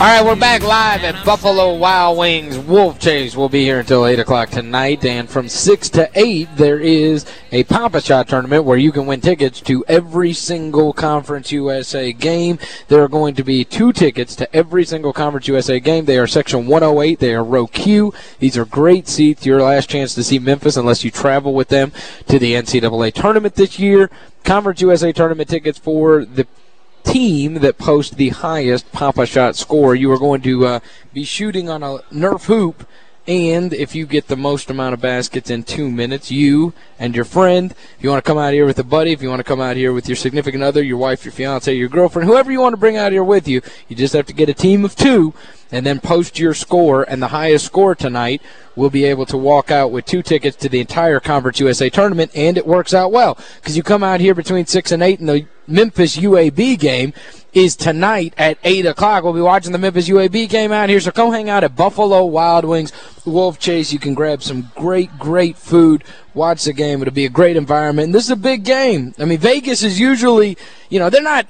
All right, we're back live at Buffalo Wild Wings. Wolf Chase will be here until 8 o'clock tonight. And from 6 to 8, there is a Pop-A-Shot tournament where you can win tickets to every single Conference USA game. There are going to be two tickets to every single Conference USA game. They are Section 108. They are row Q. These are great seats. Your last chance to see Memphis unless you travel with them to the NCAA tournament this year. Conference USA tournament tickets for the team that posts the highest Pop-A-Shot score. You are going to uh, be shooting on a Nerf hoop, and if you get the most amount of baskets in two minutes, you and your friend, if you want to come out here with a buddy, if you want to come out here with your significant other, your wife, your fiance, your girlfriend, whoever you want to bring out here with you, you just have to get a team of two and then post your score, and the highest score tonight will be able to walk out with two tickets to the entire Conference USA tournament, and it works out well because you come out here between 6 and 8 in the Memphis UAB game is tonight at 8 o'clock. We'll be watching the Memphis UAB game out here, so come hang out at Buffalo Wild Wings Wolf Chase. You can grab some great, great food, watch the game. It'll be a great environment. And this is a big game. I mean, Vegas is usually, you know, they're not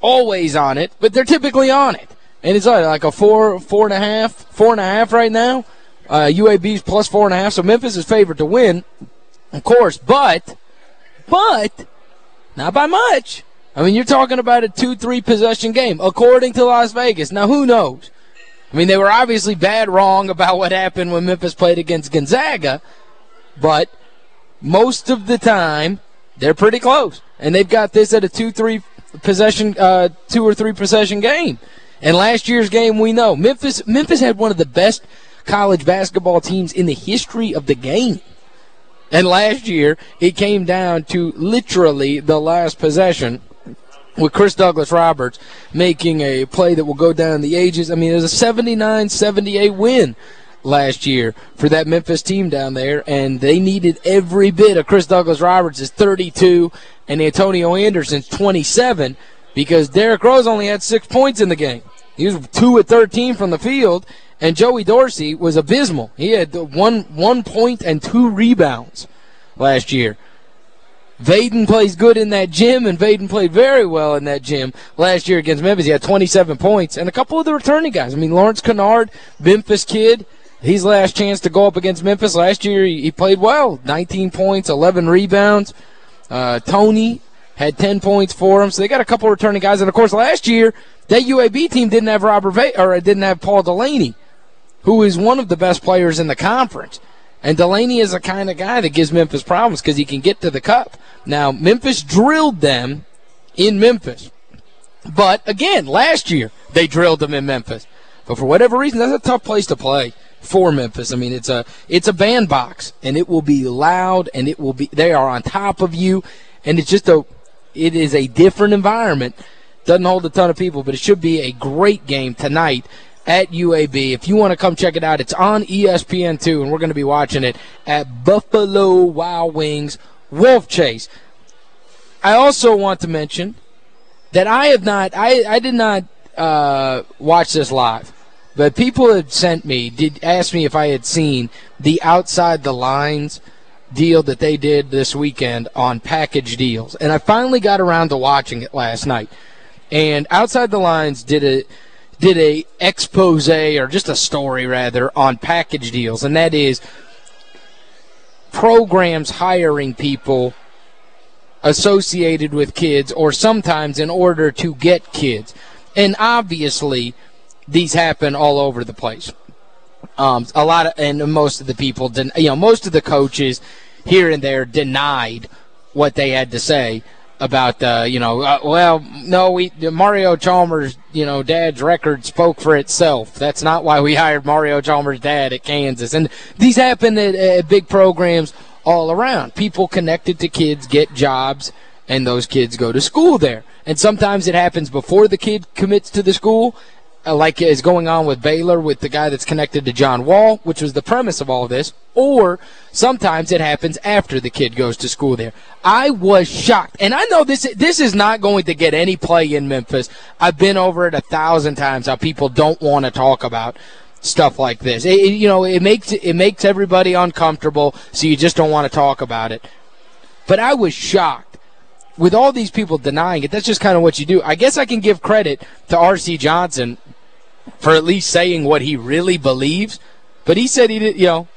always on it, but they're typically on it. And it's like a four, four and a half, four and a half right now. Uh, UAB's plus four and a half, so Memphis is favored to win, of course, but, but, not by much. I mean, you're talking about a 2-3 possession game, according to Las Vegas. Now, who knows? I mean, they were obviously bad wrong about what happened when Memphis played against Gonzaga, but most of the time, they're pretty close. And they've got this at a 2-3 possession, uh, two or three possession game. And last year's game, we know, Memphis, Memphis had one of the best college basketball teams in the history of the game. And last year, it came down to literally the last possession with Chris Douglas Roberts making a play that will go down the ages. I mean, it was a 79-78 win last year for that Memphis team down there, and they needed every bit of Chris Douglas Roberts' 32 and Antonio Anderson's 27 because Derrick Rose only had six points in the game. He was 2 at 13 from the field, and Joey Dorsey was abysmal. He had one, one point and two rebounds last year. Vaden plays good in that gym, and Vaden played very well in that gym last year against Memphis. He had 27 points, and a couple of the returning guys. I mean, Lawrence Kinnard, Memphis kid, his last chance to go up against Memphis last year, he, he played well. 19 points, 11 rebounds. Uh, Tony had 10 points for him, so they got a couple returning guys. And, of course, last year, that UAB team didn't have Robert Va or didn't have Paul Delaney, who is one of the best players in the conference. And Delaney is the kind of guy that gives Memphis problems because he can get to the cup. Now, Memphis drilled them in Memphis. But, again, last year, they drilled them in Memphis. But for whatever reason, that's a tough place to play for Memphis. I mean, it's a it's a bandbox, and it will be loud, and it will be they are on top of you, and it's just a it is a different environment. Doesn't hold a ton of people, but it should be a great game tonight at UAB. If you want to come check it out, it's on ESPN2, and we're going to be watching it at Buffalo Wild Wings Wolf Chase. I also want to mention that I have not, I, I did not uh, watch this live, but people had sent me, did ask me if I had seen the Outside the Lines deal that they did this weekend on package deals. And I finally got around to watching it last night. And Outside the Lines did a did a expose or just a story rather on package deals and that is programs hiring people associated with kids or sometimes in order to get kids. And obviously these happen all over the place. Um, a lot of and most of the people didn't. you know most of the coaches here and there denied what they had to say about uh, you know uh, well no we Mario Chalmers you know dad's record spoke for itself. That's not why we hired Mario Chalmers dad at Kansas. And these happen at, at big programs all around. People connected to kids get jobs and those kids go to school there. And sometimes it happens before the kid commits to the school Uh, like is going on with Baylor with the guy that's connected to John Wall, which was the premise of all of this, or sometimes it happens after the kid goes to school there. I was shocked. And I know this this is not going to get any play in Memphis. I've been over it a thousand times how people don't want to talk about stuff like this. It, you know, it makes it makes everybody uncomfortable, so you just don't want to talk about it. But I was shocked with all these people denying it, that's just kind of what you do. I guess I can give credit to R.C. Johnson for at least saying what he really believes. But he said he did, you know,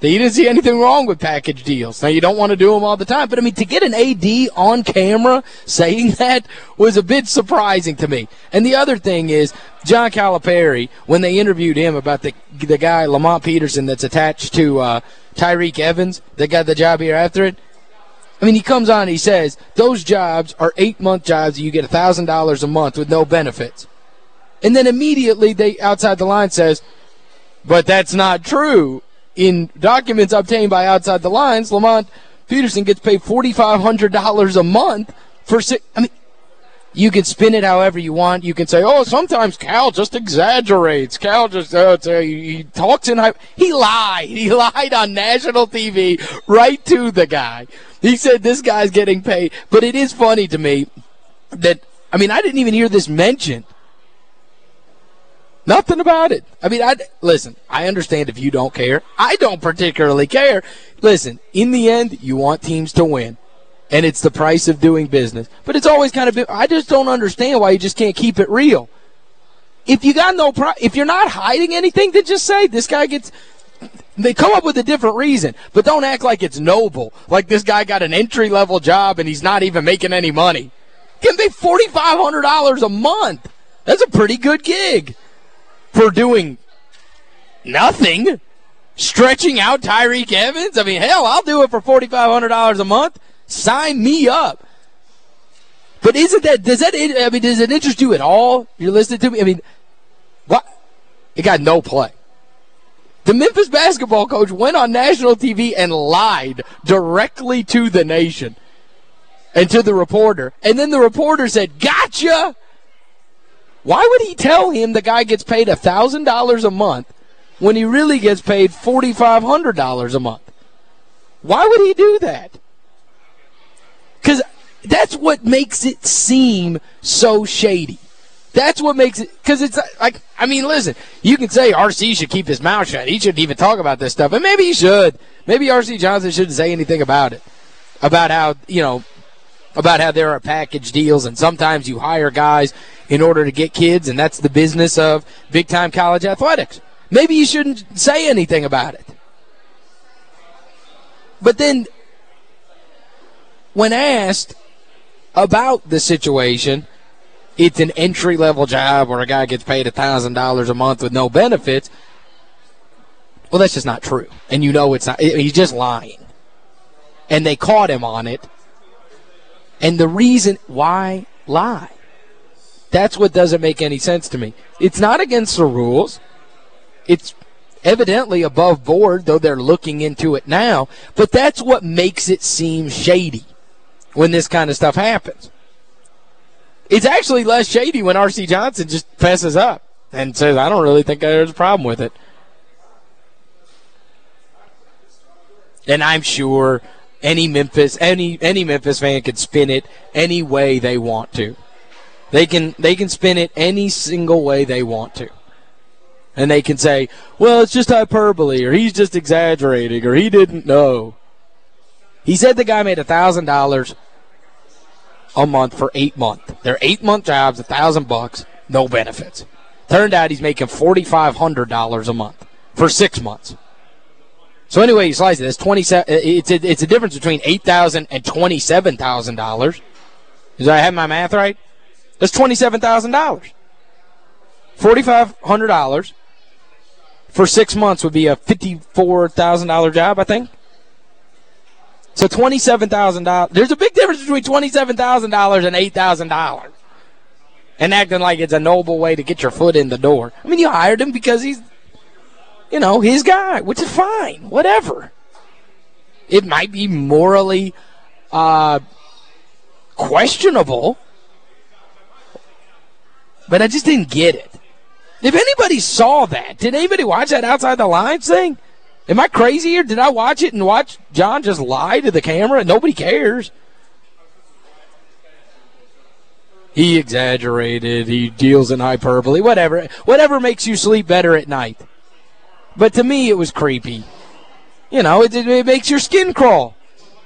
that he didn't see anything wrong with package deals. Now, you don't want to do them all the time. But, I mean, to get an AD on camera saying that was a bit surprising to me. And the other thing is, John Calipari, when they interviewed him about the the guy, Lamont Peterson, that's attached to uh, Tyreke Evans that got the job here after it, I mean, he comes on he says, those jobs are eight-month jobs. You get a $1,000 a month with no benefits. And then immediately, they outside the line says, but that's not true. In documents obtained by outside the lines, Lamont Peterson gets paid $4,500 a month for six. I mean, you can spin it however you want. You can say, oh, sometimes Cal just exaggerates. Cal just, uh, he talks in. He lied. He lied on national TV right to the guy. He said this guy's getting paid. But it is funny to me that, I mean, I didn't even hear this mentioned. Nothing about it. I mean, I listen, I understand if you don't care. I don't particularly care. Listen, in the end, you want teams to win and it's the price of doing business. But it's always kind of I just don't understand why you just can't keep it real. If you got no if you're not hiding anything, then just say this guy gets they come up with a different reason, but don't act like it's noble. Like this guy got an entry-level job and he's not even making any money. Can pay $4,500 a month. That's a pretty good gig for doing nothing. Stretching out Tyreke Evans. I mean, hell, I'll do it for $4,500 a month. Sign me up. But isn't that, does that, I mean, does it interest you at all? You're listening to me? I mean, what? It got no play. The Memphis basketball coach went on national TV and lied directly to the nation and to the reporter. And then the reporter said, gotcha! Why would he tell him the guy gets paid $1,000 a month when he really gets paid $4,500 a month? Why would he do that? Because that's what makes it seem so shady. That's what makes it, because it's like, I mean, listen, you can say R.C. should keep his mouth shut. He shouldn't even talk about this stuff. And maybe he should. Maybe R.C. Johnson shouldn't say anything about it. About how, you know, about how there are package deals and sometimes you hire guys in order to get kids and that's the business of big-time college athletics. Maybe you shouldn't say anything about it. But then when asked about the situation, it's an entry-level job where a guy gets paid $1,000 a month with no benefits. Well, that's just not true. And you know it's not. He's just lying. And they caught him on it. And the reason, why lie? That's what doesn't make any sense to me. It's not against the rules. It's evidently above board, though they're looking into it now. But that's what makes it seem shady when this kind of stuff happens. It's actually less shady when R.C. Johnson just fesses up and says, I don't really think there's a problem with it. And I'm sure any Memphis any any Memphis fan could spin it any way they want to. They can they can spin it any single way they want to. And they can say, well, it's just hyperbole, or he's just exaggerating, or he didn't know. He said the guy made $1,000 a month for eight months. They're eight-month jobs, a 1000 bucks, no benefits. Turned out he's making $4,500 a month for six months. So anyway, you slice it. It's 27 uh, it's a, it's a difference between $8,000 and $27,000. Does I have my math right? That's $27,000. $4,500 for six months would be a $54,000 job, I think. So $27,000. There's a big difference between $27,000 and $8,000. And acting like it's a noble way to get your foot in the door. I mean, you hired him because he's, you know, his guy, which is fine. Whatever. It might be morally uh, questionable, but I just didn't get it. If anybody saw that, did anybody watch that outside the lines thing? Am I crazy here? Did I watch it and watch John just lie to the camera? and Nobody cares. He exaggerated. He deals in hyperbole. Whatever. Whatever makes you sleep better at night. But to me, it was creepy. You know, it, it makes your skin crawl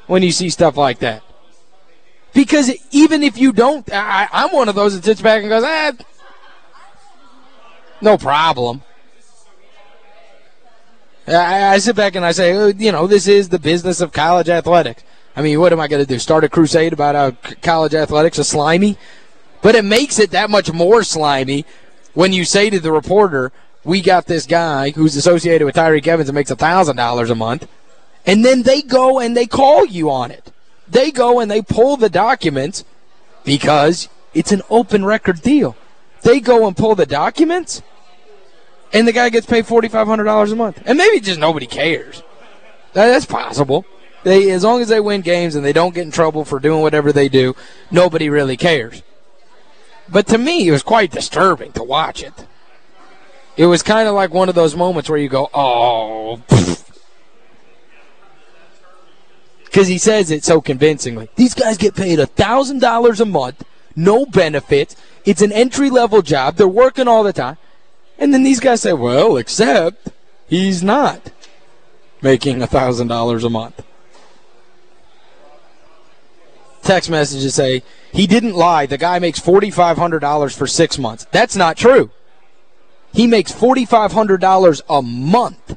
when you see stuff like that. Because even if you don't, I, I'm one of those that sits back and goes, ah, no problem. I, I sit back and I say, oh, you know, this is the business of college athletics. I mean, what am I going to do? Start a crusade about how college athletics is slimy? But it makes it that much more slimy when you say to the reporter, we got this guy who's associated with Tyreke Evans and makes $1,000 a month, and then they go and they call you on it. They go and they pull the documents because it's an open record deal. They go and pull the documents, and the guy gets paid $4,500 a month. And maybe just nobody cares. That's possible. They As long as they win games and they don't get in trouble for doing whatever they do, nobody really cares. But to me, it was quite disturbing to watch it. It was kind of like one of those moments where you go, oh, because he says it so convincingly. These guys get paid $1,000 a month, no benefits. It's an entry-level job. They're working all the time. And then these guys say, well, except he's not making $1,000 a month. Text messages say, he didn't lie. The guy makes $4,500 for six months. That's not true. He makes $4,500 a month.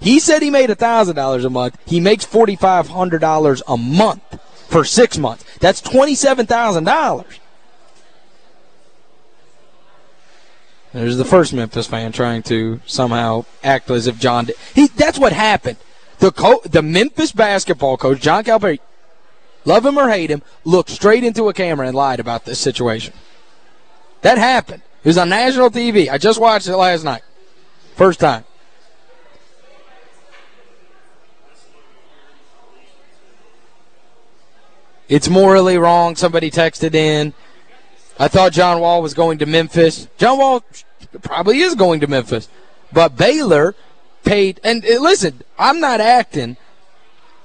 He said he made $1,000 a month. He makes $4,500 a month for six months. That's $27,000. There's the first Memphis fan trying to somehow act as if John did. He, that's what happened. The co the Memphis basketball coach, John Calipari, love him or hate him, looked straight into a camera and lied about this situation. That happened. It was on national TV. I just watched it last night. First time. It's morally wrong. Somebody texted in. I thought John Wall was going to Memphis. John Wall probably is going to Memphis. But Baylor paid, and listen, I'm not acting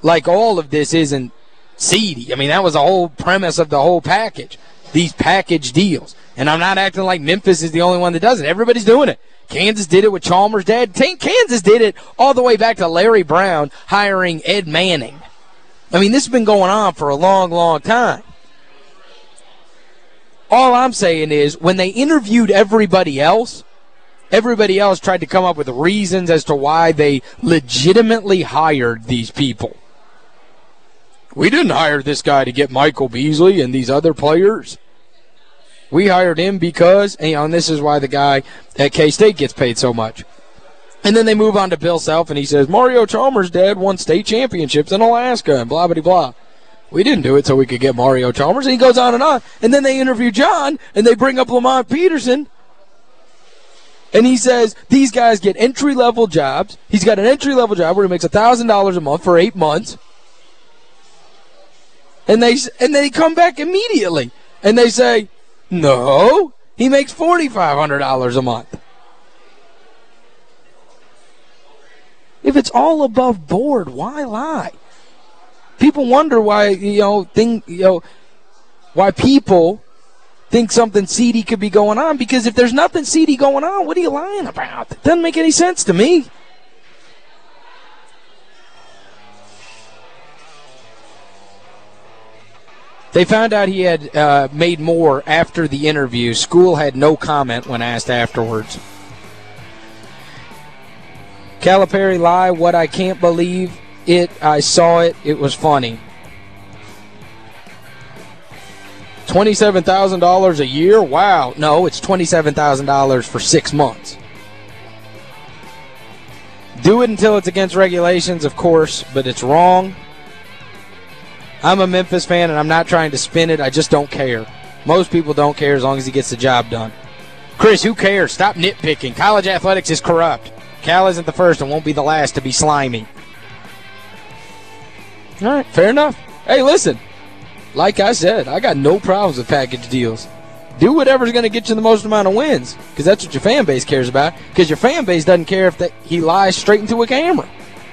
like all of this isn't seedy. I mean, that was the whole premise of the whole package, these package deals. And I'm not acting like Memphis is the only one that does it. Everybody's doing it. Kansas did it with Chalmers' dad. Kansas did it all the way back to Larry Brown hiring Ed Manning. I mean, this has been going on for a long, long time. All I'm saying is when they interviewed everybody else, everybody else tried to come up with reasons as to why they legitimately hired these people. We didn't hire this guy to get Michael Beasley and these other players. We hired him because, and this is why the guy at K-State gets paid so much. And then they move on to Bill Self, and he says, Mario Chalmers' dad won state championships in Alaska, and blah, blah, blah. We didn't do it so we could get Mario Chalmers. And he goes on and on. And then they interview John, and they bring up Lamont Peterson. And he says, these guys get entry-level jobs. He's got an entry-level job where he makes $1,000 a month for eight months. And they and they come back immediately. And they say, no, he makes $4,500 a month. If it's all above board, why lie? People wonder why, you know, thing, you know, why people think something seedy could be going on because if there's nothing seedy going on, what are you lying about? It doesn't make any sense to me. They found out he had uh, made more after the interview. School had no comment when asked afterwards. Calipari lie, what I can't believe it, I saw it, it was funny. $27,000 a year? Wow. No, it's $27,000 for six months. Do it until it's against regulations, of course, but it's wrong. I'm a Memphis fan, and I'm not trying to spin it. I just don't care. Most people don't care as long as he gets the job done. Chris, who cares? Stop nitpicking. College athletics is corrupt. Cal isn't the first and won't be the last to be slimy. All right, fair enough. Hey, listen, like I said, I got no problems with package deals. do whatever's going to get you the most amount of wins because that's what your fan base cares about because your fan base doesn't care if he lies straight into a camera.